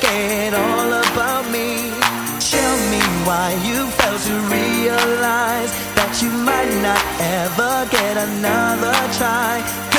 forget all about me. Tell me why you failed to realize that you might not ever get another try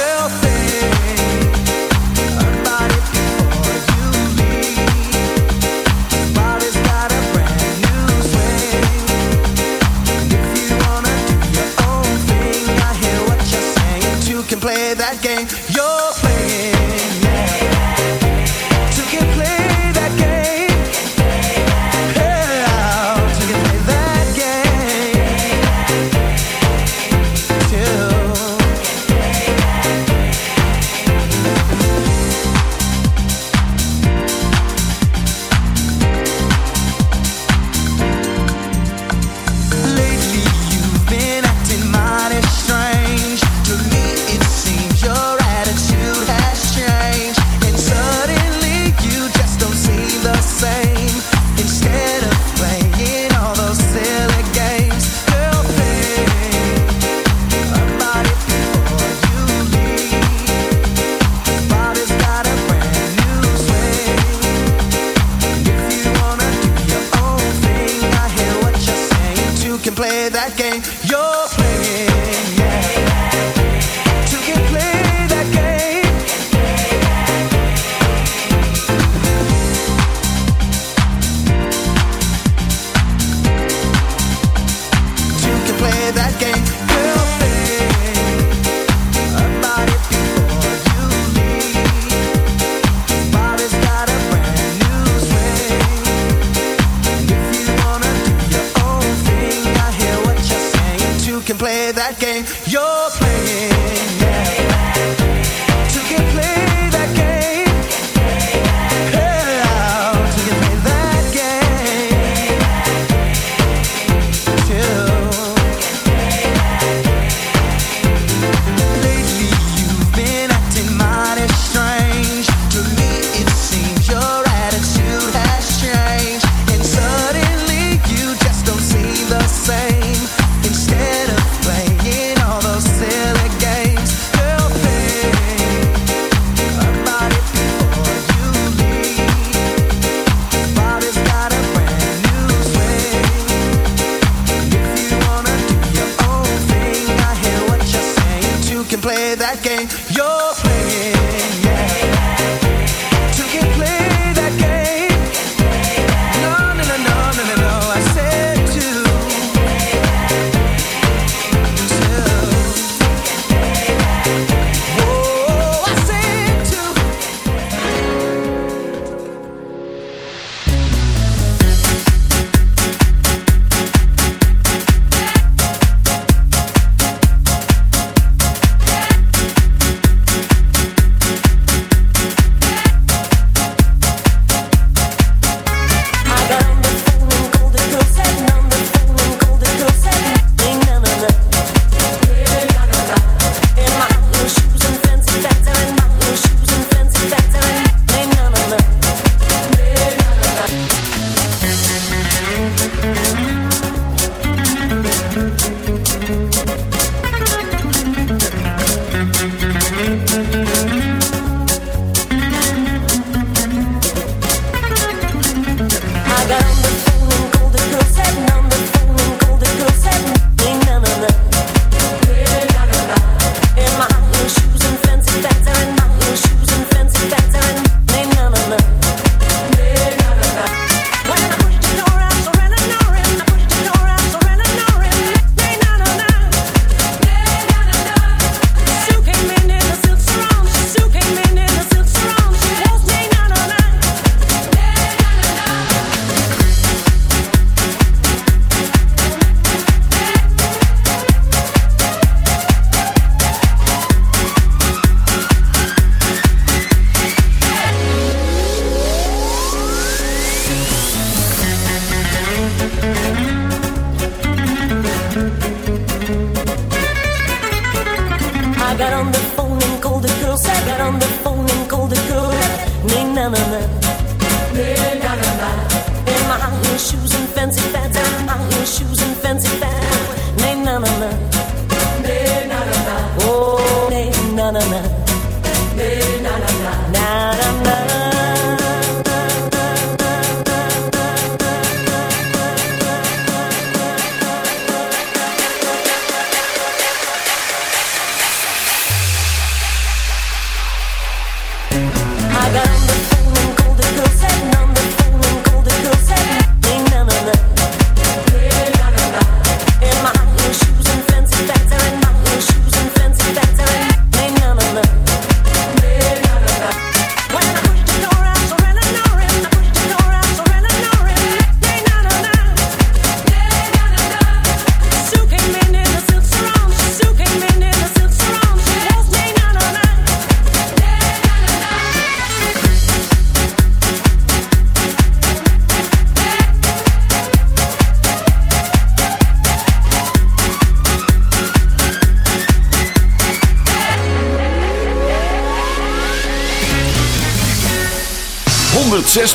play that game.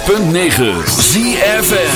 106.9 ZFN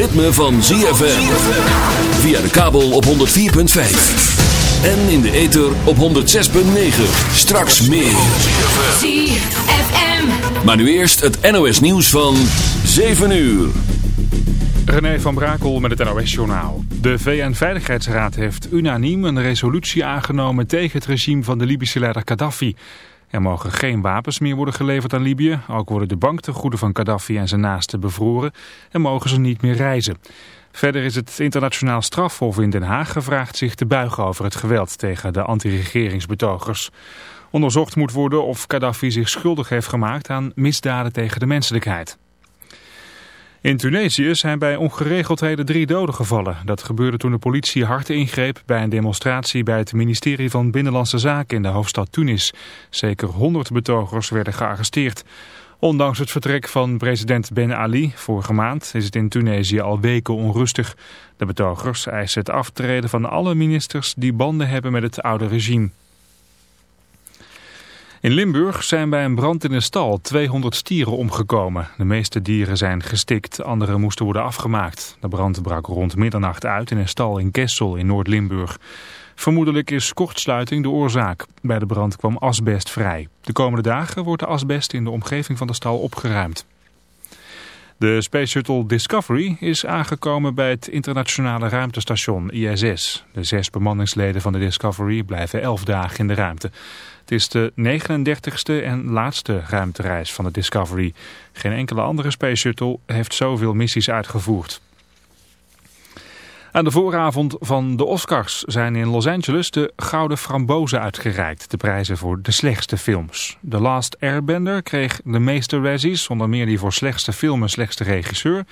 ritme van ZFM. Via de kabel op 104.5. En in de ether op 106.9. Straks meer. ZFM. Maar nu eerst het NOS nieuws van 7 uur. René van Brakel met het NOS-journaal. De VN-veiligheidsraad heeft unaniem een resolutie aangenomen tegen het regime van de Libische leider Gaddafi... Er mogen geen wapens meer worden geleverd aan Libië. Ook worden de banktegoeden van Gaddafi en zijn naasten bevroren en mogen ze niet meer reizen. Verder is het internationaal strafhof in Den Haag gevraagd zich te buigen over het geweld tegen de anti-regeringsbetogers. Onderzocht moet worden of Gaddafi zich schuldig heeft gemaakt aan misdaden tegen de menselijkheid. In Tunesië zijn bij ongeregeldheden drie doden gevallen. Dat gebeurde toen de politie hard ingreep bij een demonstratie bij het ministerie van Binnenlandse Zaken in de hoofdstad Tunis. Zeker 100 betogers werden gearresteerd. Ondanks het vertrek van president Ben Ali vorige maand is het in Tunesië al weken onrustig. De betogers eisen het aftreden van alle ministers die banden hebben met het oude regime. In Limburg zijn bij een brand in een stal 200 stieren omgekomen. De meeste dieren zijn gestikt, andere moesten worden afgemaakt. De brand brak rond middernacht uit in een stal in Kessel in Noord-Limburg. Vermoedelijk is kortsluiting de oorzaak. Bij de brand kwam asbest vrij. De komende dagen wordt de asbest in de omgeving van de stal opgeruimd. De Space Shuttle Discovery is aangekomen bij het internationale ruimtestation ISS. De zes bemanningsleden van de Discovery blijven elf dagen in de ruimte. Het is de 39ste en laatste ruimtereis van de Discovery. Geen enkele andere Space Shuttle heeft zoveel missies uitgevoerd. Aan de vooravond van de Oscars zijn in Los Angeles de Gouden Frambozen uitgereikt. De prijzen voor de slechtste films. The Last Airbender kreeg de meeste razzies, onder meer die voor slechtste film en slechtste regisseur.